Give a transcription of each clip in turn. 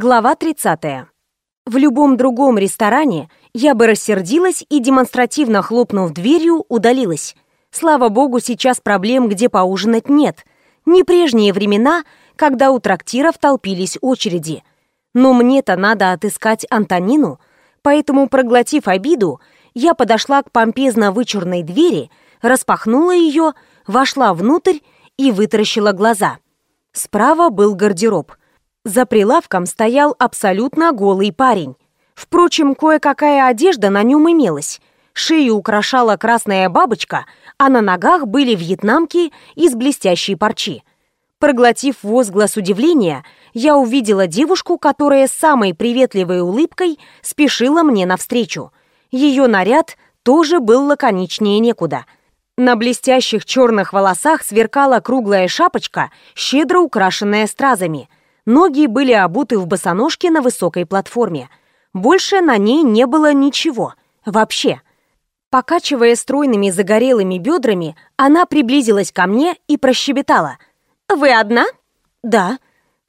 Глава 30. В любом другом ресторане я бы рассердилась и, демонстративно хлопнув дверью, удалилась. Слава богу, сейчас проблем, где поужинать, нет. Не прежние времена, когда у трактиров толпились очереди. Но мне-то надо отыскать Антонину, поэтому, проглотив обиду, я подошла к помпезно-вычурной двери, распахнула ее, вошла внутрь и вытаращила глаза. Справа был гардероб. За прилавком стоял абсолютно голый парень. Впрочем, кое-какая одежда на нем имелась. Шею украшала красная бабочка, а на ногах были вьетнамки из блестящей парчи. Проглотив возглас удивления, я увидела девушку, которая с самой приветливой улыбкой спешила мне навстречу. Ее наряд тоже был лаконичнее некуда. На блестящих черных волосах сверкала круглая шапочка, щедро украшенная стразами. Ноги были обуты в босоножки на высокой платформе. Больше на ней не было ничего. Вообще. Покачивая стройными загорелыми бедрами, она приблизилась ко мне и прощебетала. «Вы одна?» «Да».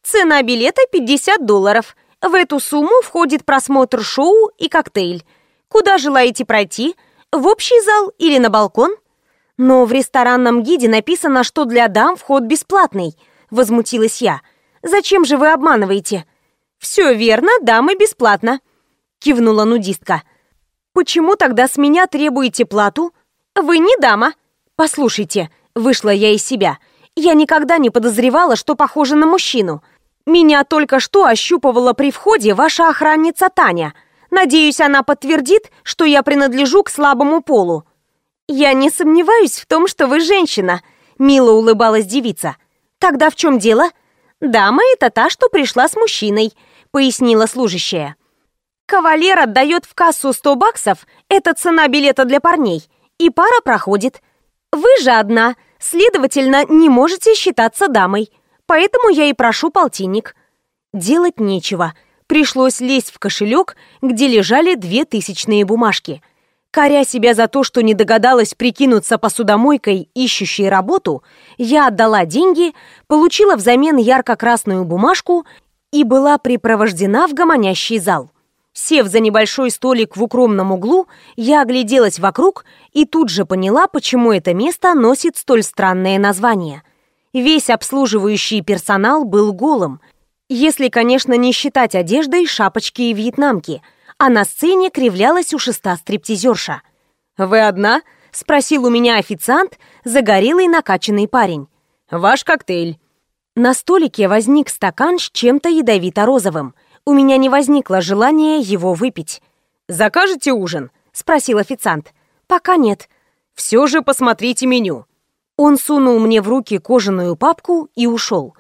«Цена билета 50 долларов. В эту сумму входит просмотр шоу и коктейль. Куда желаете пройти? В общий зал или на балкон?» «Но в ресторанном гиде написано, что для дам вход бесплатный», — возмутилась я. «Зачем же вы обманываете?» «Все верно, дамы бесплатно», — кивнула нудистка. «Почему тогда с меня требуете плату? Вы не дама». «Послушайте», — вышла я из себя, — «я никогда не подозревала, что похожа на мужчину. Меня только что ощупывала при входе ваша охранница Таня. Надеюсь, она подтвердит, что я принадлежу к слабому полу». «Я не сомневаюсь в том, что вы женщина», — мило улыбалась девица. «Тогда в чем дело?» «Дама — это та, что пришла с мужчиной», — пояснила служащая. «Кавалер отдает в кассу 100 баксов, это цена билета для парней, и пара проходит. Вы же одна, следовательно, не можете считаться дамой, поэтому я и прошу полтинник». Делать нечего. Пришлось лезть в кошелек, где лежали две тысячные бумажки — Коря себя за то, что не догадалась прикинуться посудомойкой, ищущей работу, я отдала деньги, получила взамен ярко-красную бумажку и была припровождена в гомонящий зал. Сев за небольшой столик в укромном углу, я огляделась вокруг и тут же поняла, почему это место носит столь странное название. Весь обслуживающий персонал был голым, если, конечно, не считать одеждой шапочки и вьетнамки – а на сцене кривлялась ушиста стриптизерша. «Вы одна?» — спросил у меня официант, загорелый накачанный парень. «Ваш коктейль». На столике возник стакан с чем-то ядовито-розовым. У меня не возникло желания его выпить. «Закажете ужин?» — спросил официант. «Пока нет». «Все же посмотрите меню». Он сунул мне в руки кожаную папку и ушел.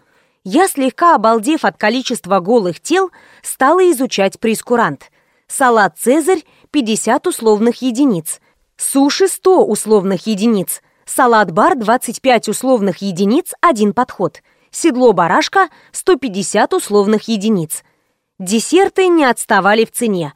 Я, слегка обалдев от количества голых тел, стала изучать прескурант — салат «Цезарь» 50 условных единиц, суши 100 условных единиц, салат-бар 25 условных единиц, один подход, седло барашка 150 условных единиц. Десерты не отставали в цене.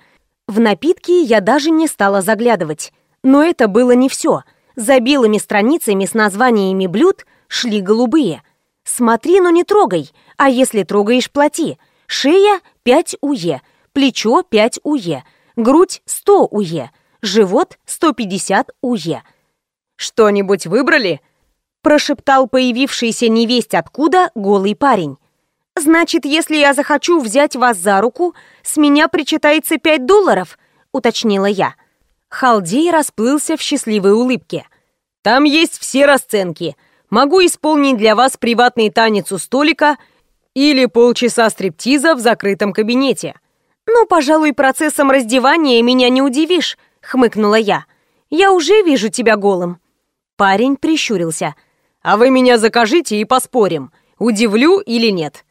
В напитки я даже не стала заглядывать. Но это было не все. За белыми страницами с названиями блюд шли голубые. Смотри, но не трогай, а если трогаешь, плати. Шея 5 УЕ, плечо 5 УЕ, грудь 100 УЕ, живот 150 УЕ. «Что-нибудь выбрали?» прошептал появившийся невесть откуда голый парень. «Значит, если я захочу взять вас за руку, с меня причитается 5 долларов?» уточнила я. Халдей расплылся в счастливой улыбке. «Там есть все расценки. Могу исполнить для вас приватный танец у столика или полчаса стриптиза в закрытом кабинете. «Ну, пожалуй, процессом раздевания меня не удивишь», — хмыкнула я. «Я уже вижу тебя голым». Парень прищурился. «А вы меня закажите и поспорим, удивлю или нет».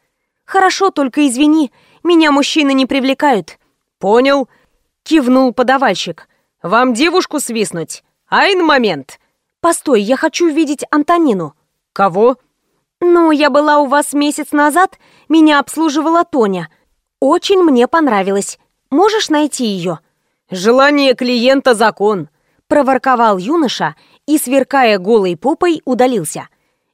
«Хорошо, только извини, меня мужчины не привлекают». «Понял», — кивнул подавальщик. «Вам девушку свистнуть? Айн момент». «Постой, я хочу видеть Антонину». «Кого?» «Ну, я была у вас месяц назад, меня обслуживала Тоня». Очень мне понравилось. Можешь найти ее?» «Желание клиента — закон», — проворковал юноша и, сверкая голой попой, удалился.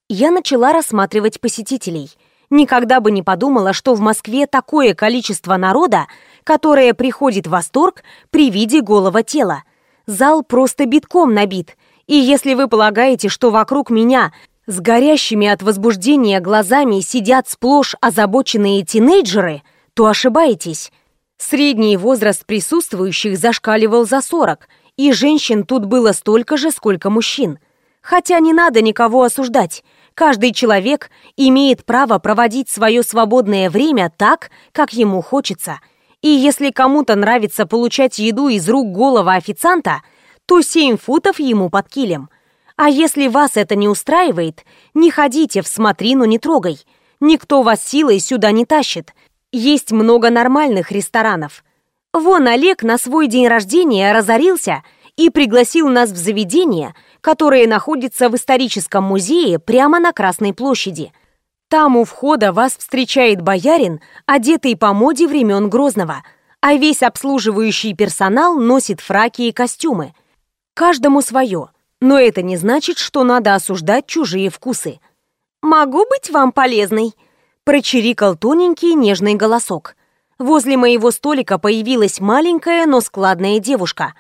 Я начала рассматривать посетителей. Никогда бы не подумала, что в Москве такое количество народа, которое приходит в восторг при виде голого тела. Зал просто битком набит. И если вы полагаете, что вокруг меня с горящими от возбуждения глазами сидят сплошь озабоченные тинейджеры, то ошибаетесь. Средний возраст присутствующих зашкаливал за 40, и женщин тут было столько же, сколько мужчин. Хотя не надо никого осуждать. Каждый человек имеет право проводить свое свободное время так, как ему хочется. И если кому-то нравится получать еду из рук голого официанта, то 7 футов ему под килем. А если вас это не устраивает, не ходите в смотрину, не трогай. Никто вас силой сюда не тащит. Есть много нормальных ресторанов. Вон Олег на свой день рождения разорился и пригласил нас в заведение, которое находится в историческом музее прямо на Красной площади. Там у входа вас встречает боярин, одетый по моде времен Грозного, а весь обслуживающий персонал носит фраки и костюмы. Каждому свое, но это не значит, что надо осуждать чужие вкусы. «Могу быть вам полезной?» Прочирикал тоненький нежный голосок. Возле моего столика появилась маленькая, но складная девушка.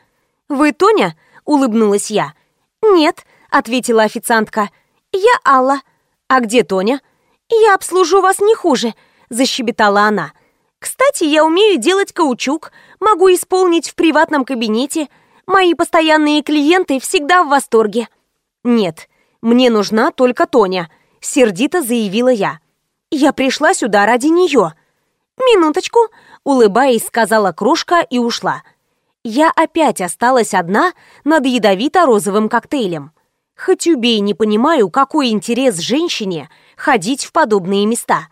«Вы Тоня?» — улыбнулась я. «Нет», — ответила официантка. «Я Алла». «А где Тоня?» «Я обслужу вас не хуже», — защебетала она. «Кстати, я умею делать каучук, могу исполнить в приватном кабинете. Мои постоянные клиенты всегда в восторге». «Нет, мне нужна только Тоня», — сердито заявила я. Я пришла сюда ради нее. Минуточку, улыбаясь, сказала крошка и ушла. Я опять осталась одна над ядовито-розовым коктейлем. Хоть убей, не понимаю, какой интерес женщине ходить в подобные места.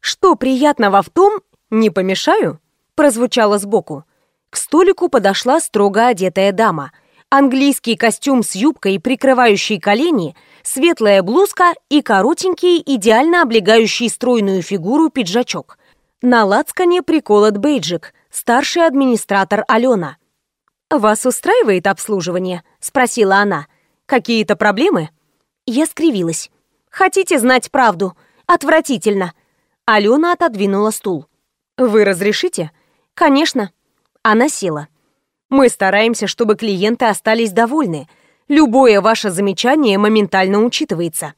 Что приятного в том, не помешаю, прозвучало сбоку. К столику подошла строго одетая дама. Английский костюм с юбкой, прикрывающей колени – светлая блузка и коротенький, идеально облегающий стройную фигуру пиджачок. На лацкане приколот бейджик, старший администратор Алена. «Вас устраивает обслуживание?» – спросила она. «Какие-то проблемы?» Я скривилась. «Хотите знать правду? Отвратительно!» Алена отодвинула стул. «Вы разрешите?» «Конечно». Она села. «Мы стараемся, чтобы клиенты остались довольны, Любое ваше замечание моментально учитывается.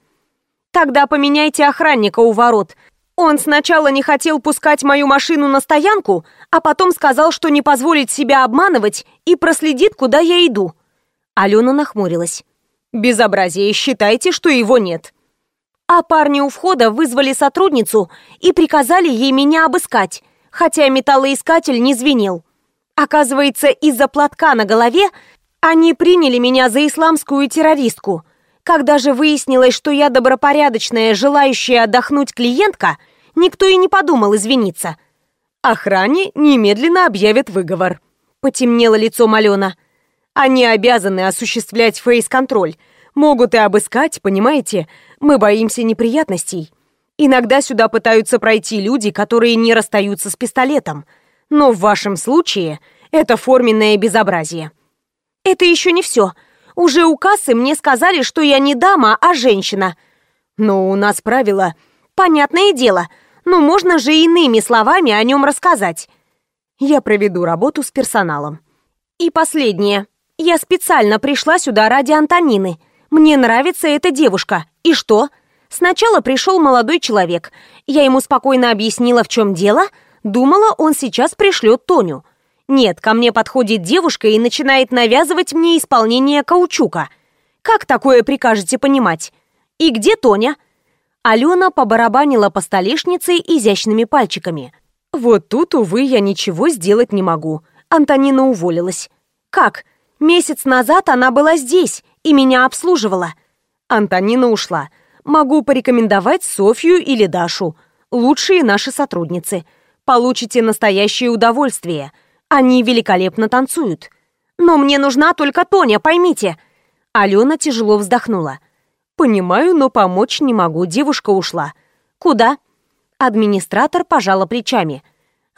Тогда поменяйте охранника у ворот. Он сначала не хотел пускать мою машину на стоянку, а потом сказал, что не позволит себя обманывать и проследит, куда я иду. Алена нахмурилась. Безобразие, считайте, что его нет. А парни у входа вызвали сотрудницу и приказали ей меня обыскать, хотя металлоискатель не звенел. Оказывается, из-за платка на голове они приняли меня за исламскую террористку. Когда же выяснилось, что я добропорядочная, желающая отдохнуть клиентка, никто и не подумал извиниться. Охране немедленно объявят выговор. Потемнело лицо Малена. Они обязаны осуществлять фейс-контроль. Могут и обыскать, понимаете? Мы боимся неприятностей. Иногда сюда пытаются пройти люди, которые не расстаются с пистолетом. Но в вашем случае это форменное безобразие. Это еще не все. Уже у кассы мне сказали, что я не дама, а женщина. Но у нас правило... Понятное дело, но можно же иными словами о нем рассказать. Я проведу работу с персоналом. И последнее. Я специально пришла сюда ради Антонины. Мне нравится эта девушка. И что? Сначала пришел молодой человек. Я ему спокойно объяснила, в чем дело. Думала, он сейчас пришлет Тоню. Нет, ко мне подходит девушка и начинает навязывать мне исполнение каучука. Как такое прикажете понимать? И где Тоня? Алена побарабанила по столешнице изящными пальчиками. Вот тут, увы, я ничего сделать не могу. Антонина уволилась. Как? Месяц назад она была здесь и меня обслуживала. Антонина ушла. Могу порекомендовать Софью или Дашу. Лучшие наши сотрудницы. Получите настоящее удовольствие – они великолепно танцуют. Но мне нужна только Тоня, поймите. Алена тяжело вздохнула. Понимаю, но помочь не могу, девушка ушла. Куда? Администратор пожала плечами.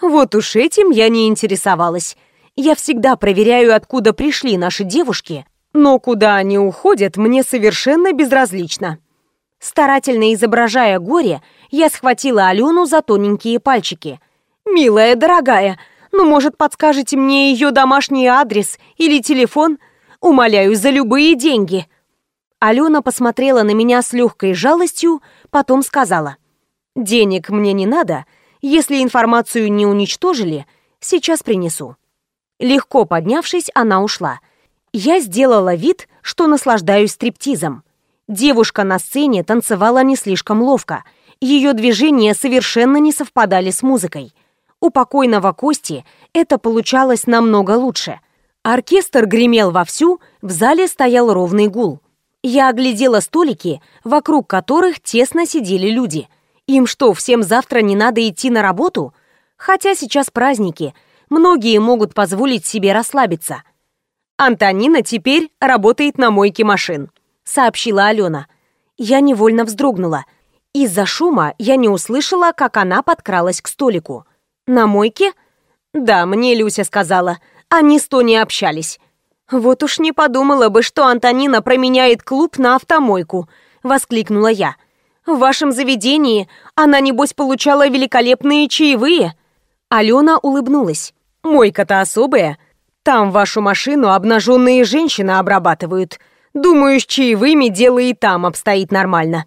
Вот уж этим я не интересовалась. Я всегда проверяю, откуда пришли наши девушки, но куда они уходят, мне совершенно безразлично. Старательно изображая горе, я схватила Алену за тоненькие пальчики. «Милая, дорогая, ну, может, подскажете мне ее домашний адрес или телефон? Умоляю, за любые деньги!» Алена посмотрела на меня с легкой жалостью, потом сказала. «Денег мне не надо. Если информацию не уничтожили, сейчас принесу». Легко поднявшись, она ушла. Я сделала вид, что наслаждаюсь стриптизом. Девушка на сцене танцевала не слишком ловко. Ее движения совершенно не совпадали с музыкой. У покойного Кости это получалось намного лучше. Оркестр гремел вовсю, в зале стоял ровный гул. Я оглядела столики, вокруг которых тесно сидели люди. Им что, всем завтра не надо идти на работу? Хотя сейчас праздники, многие могут позволить себе расслабиться. «Антонина теперь работает на мойке машин», — сообщила Алена. Я невольно вздрогнула. Из-за шума я не услышала, как она подкралась к столику. «На мойке?» «Да, мне Люся сказала. Они с Тони общались. «Вот уж не подумала бы, что Антонина променяет клуб на автомойку», — воскликнула я. «В вашем заведении она, небось, получала великолепные чаевые?» Алена улыбнулась. «Мойка-то особая. Там вашу машину обнаженные женщины обрабатывают. Думаю, с чаевыми дело и там обстоит нормально.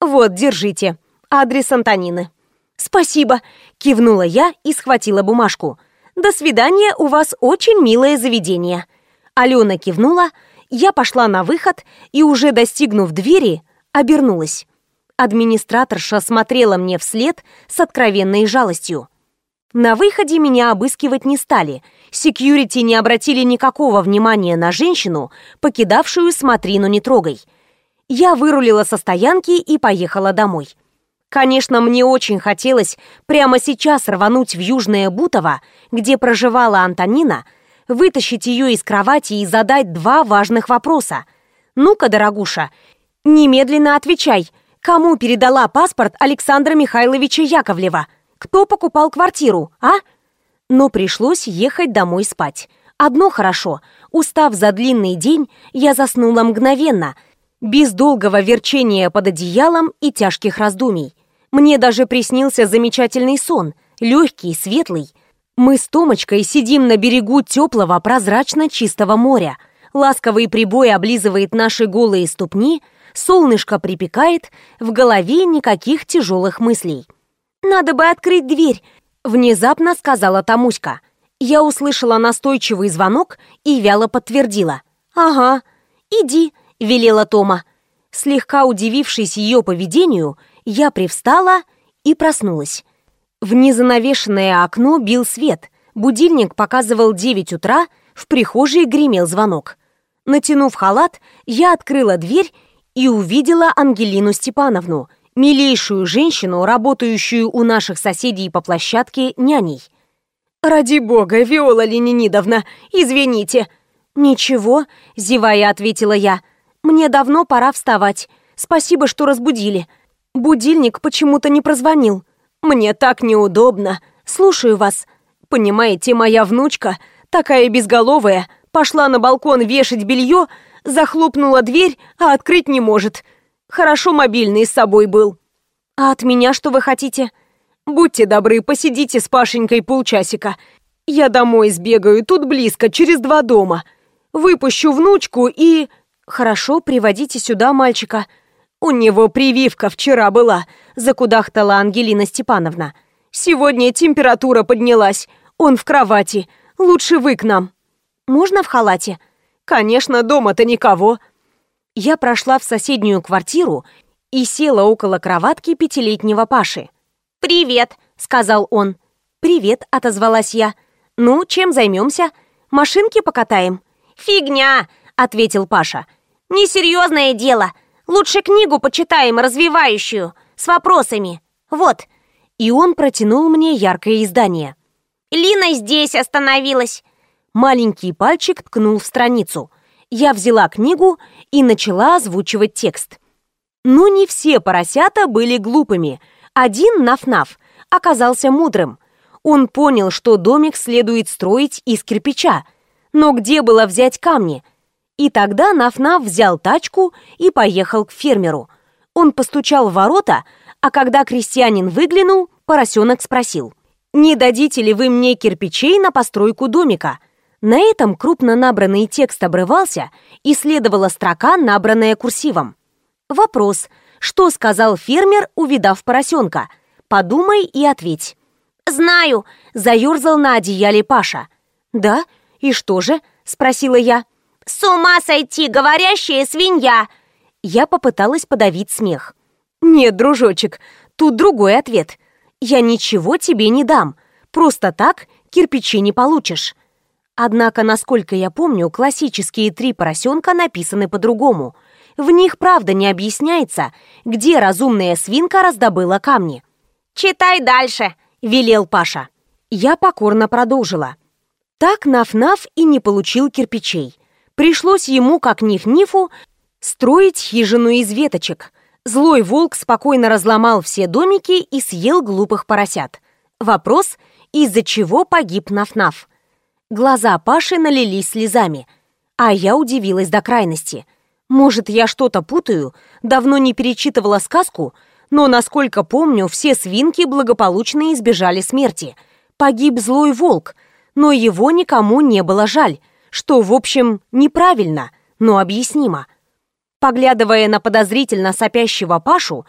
Вот, держите. Адрес Антонины». «Спасибо», — кивнула я и схватила бумажку. «До свидания, у вас очень милое заведение». Алена кивнула, я пошла на выход и, уже достигнув двери, обернулась. Администраторша смотрела мне вслед с откровенной жалостью. На выходе меня обыскивать не стали. Секьюрити не обратили никакого внимания на женщину, покидавшую «Смотрину не трогай». Я вырулила со стоянки и поехала домой. Конечно, мне очень хотелось прямо сейчас рвануть в Южное Бутово, где проживала Антонина, вытащить ее из кровати и задать два важных вопроса. «Ну-ка, дорогуша, немедленно отвечай, кому передала паспорт Александра Михайловича Яковлева? Кто покупал квартиру, а?» Но пришлось ехать домой спать. Одно хорошо, устав за длинный день, я заснула мгновенно, без долгого верчения под одеялом и тяжких раздумий. Мне даже приснился замечательный сон, легкий, светлый, мы с Томочкой сидим на берегу теплого, прозрачно-чистого моря. Ласковый прибой облизывает наши голые ступни, солнышко припекает, в голове никаких тяжелых мыслей. «Надо бы открыть дверь», — внезапно сказала Тамуська. Я услышала настойчивый звонок и вяло подтвердила. «Ага, иди», — велела Тома. Слегка удивившись ее поведению, я привстала и проснулась. В незанавешенное окно бил свет. Будильник показывал 9 утра, в прихожей гремел звонок. Натянув халат, я открыла дверь и увидела Ангелину Степановну, милейшую женщину, работающую у наших соседей по площадке няней. «Ради бога, Виола Ленинидовна, извините!» «Ничего», — зевая ответила я. «Мне давно пора вставать. Спасибо, что разбудили. Будильник почему-то не прозвонил. Мне так неудобно. Слушаю вас. Понимаете, моя внучка, такая безголовая, пошла на балкон вешать белье, захлопнула дверь, а открыть не может. Хорошо мобильный с собой был. А от меня что вы хотите? Будьте добры, посидите с Пашенькой полчасика. Я домой сбегаю, тут близко, через два дома. Выпущу внучку и... Хорошо, приводите сюда мальчика. «У него прививка вчера была», — закудахтала Ангелина Степановна. «Сегодня температура поднялась. Он в кровати. Лучше вы к нам». «Можно в халате?» «Конечно, дома-то никого». Я прошла в соседнюю квартиру и села около кроватки пятилетнего Паши. «Привет», — сказал он. «Привет», — отозвалась я. «Ну, чем займемся? Машинки покатаем?» «Фигня», — ответил Паша. «Несерьезное дело. Лучше книгу почитаем, развивающую, с вопросами. Вот». И он протянул мне яркое издание. «Лина здесь остановилась». Маленький пальчик ткнул в страницу. Я взяла книгу и начала озвучивать текст. Но не все поросята были глупыми. Один, Наф-Наф, оказался мудрым. Он понял, что домик следует строить из кирпича. Но где было взять камни – и тогда Наф-Наф взял тачку и поехал к фермеру. Он постучал в ворота, а когда крестьянин выглянул, поросенок спросил. «Не дадите ли вы мне кирпичей на постройку домика?» На этом крупно набранный текст обрывался, и следовала строка, набранная курсивом. Вопрос. Что сказал фермер, увидав поросенка? Подумай и ответь. «Знаю», — заерзал на одеяле Паша. «Да? И что же?» — спросила я. «С ума сойти, говорящая свинья!» Я попыталась подавить смех. «Нет, дружочек, тут другой ответ. Я ничего тебе не дам. Просто так кирпичи не получишь». Однако, насколько я помню, классические три поросенка написаны по-другому. В них, правда, не объясняется, где разумная свинка раздобыла камни. «Читай дальше», — велел Паша. Я покорно продолжила. Так Наф-Наф и не получил кирпичей. Пришлось ему, как Ниф-Нифу, строить хижину из веточек. Злой волк спокойно разломал все домики и съел глупых поросят. Вопрос, из-за чего погиб Наф-Наф? Глаза Паши налились слезами. А я удивилась до крайности. Может, я что-то путаю? Давно не перечитывала сказку, но, насколько помню, все свинки благополучно избежали смерти. Погиб злой волк, но его никому не было жаль, что, в общем, неправильно, но объяснимо. Поглядывая на подозрительно сопящего Пашу,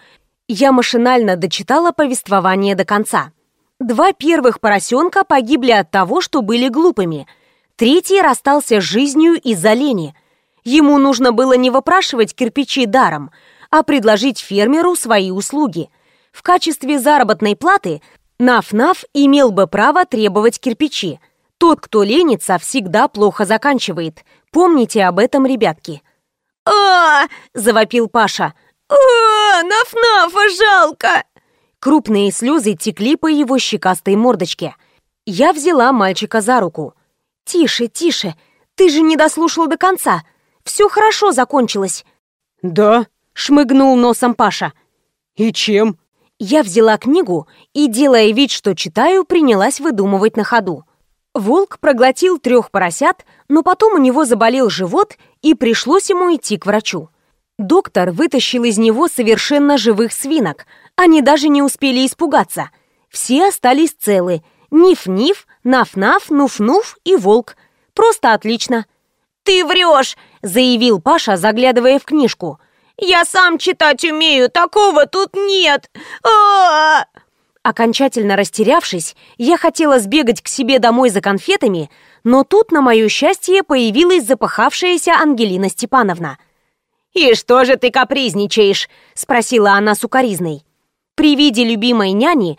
я машинально дочитала повествование до конца. Два первых поросенка погибли от того, что были глупыми. Третий расстался с жизнью из-за лени. Ему нужно было не выпрашивать кирпичи даром, а предложить фермеру свои услуги. В качестве заработной платы Наф-Наф имел бы право требовать кирпичи. Тот, кто ленится, всегда плохо заканчивает. Помните об этом, ребятки. а, завопил Паша. а Наф-Нафа жалко!» Крупные слезы текли по его щекастой мордочке. Я взяла мальчика за руку. «Тише, тише, ты же не дослушал до конца. Все хорошо закончилось». «Да?» — шмыгнул носом Паша. «И чем?» Я взяла книгу и, делая вид, что читаю, принялась выдумывать на ходу. Волк проглотил трех поросят, но потом у него заболел живот, и пришлось ему идти к врачу. Доктор вытащил из него совершенно живых свинок, они даже не успели испугаться. Все остались целы. Ниф-ниф, наф-наф, нуф-нуф и волк. Просто отлично. «Ты врешь!» — заявил Паша, заглядывая в книжку. «Я сам читать умею, такого тут нет! а, -а, -а Окончательно растерявшись, я хотела сбегать к себе домой за конфетами, но тут, на мое счастье, появилась запахавшаяся Ангелина Степановна. «И что же ты капризничаешь?» — спросила она сукоризной. При виде любимой няни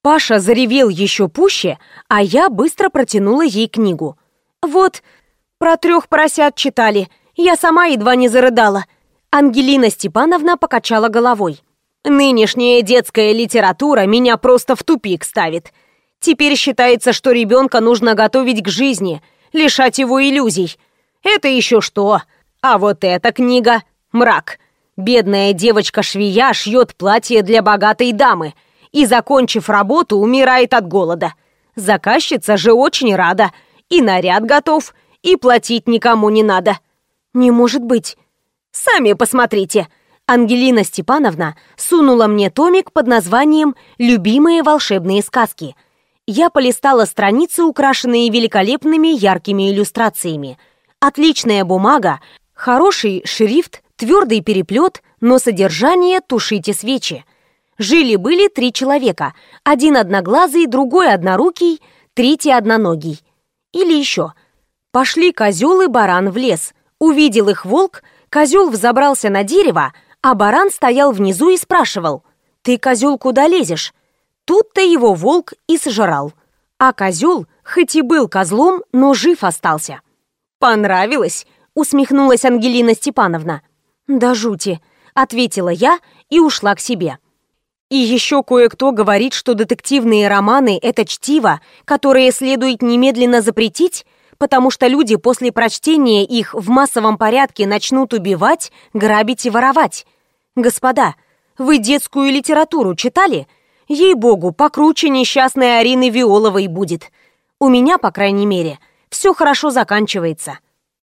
Паша заревел еще пуще, а я быстро протянула ей книгу. «Вот, про трех поросят читали. Я сама едва не зарыдала». Ангелина Степановна покачала головой. «Нынешняя детская литература меня просто в тупик ставит. Теперь считается, что ребенка нужно готовить к жизни, лишать его иллюзий. Это еще что? А вот эта книга — мрак. Бедная девочка-швея шьет платье для богатой дамы и, закончив работу, умирает от голода. Заказчица же очень рада. И наряд готов, и платить никому не надо. Не может быть. Сами посмотрите. Ангелина Степановна сунула мне томик под названием «Любимые волшебные сказки». Я полистала страницы, украшенные великолепными яркими иллюстрациями. Отличная бумага, хороший шрифт, Твердый переплет, но содержание «тушите свечи». Жили-были три человека. Один одноглазый, другой однорукий, третий одноногий. Или еще. Пошли козел и баран в лес. Увидел их волк, козел взобрался на дерево, а баран стоял внизу и спрашивал, «Ты, козел, куда лезешь?» Тут-то его волк и сожрал. А козел, хоть и был козлом, но жив остался. «Понравилось?» — усмехнулась Ангелина Степановна. «Да жути», — ответила я и ушла к себе. И еще кое-кто говорит, что детективные романы — это чтиво, которое следует немедленно запретить, потому что люди после прочтения их в массовом порядке начнут убивать, грабить и воровать. Господа, вы детскую литературу читали? Ей-богу, покруче несчастной Арины Виоловой будет. У меня, по крайней мере, все хорошо заканчивается.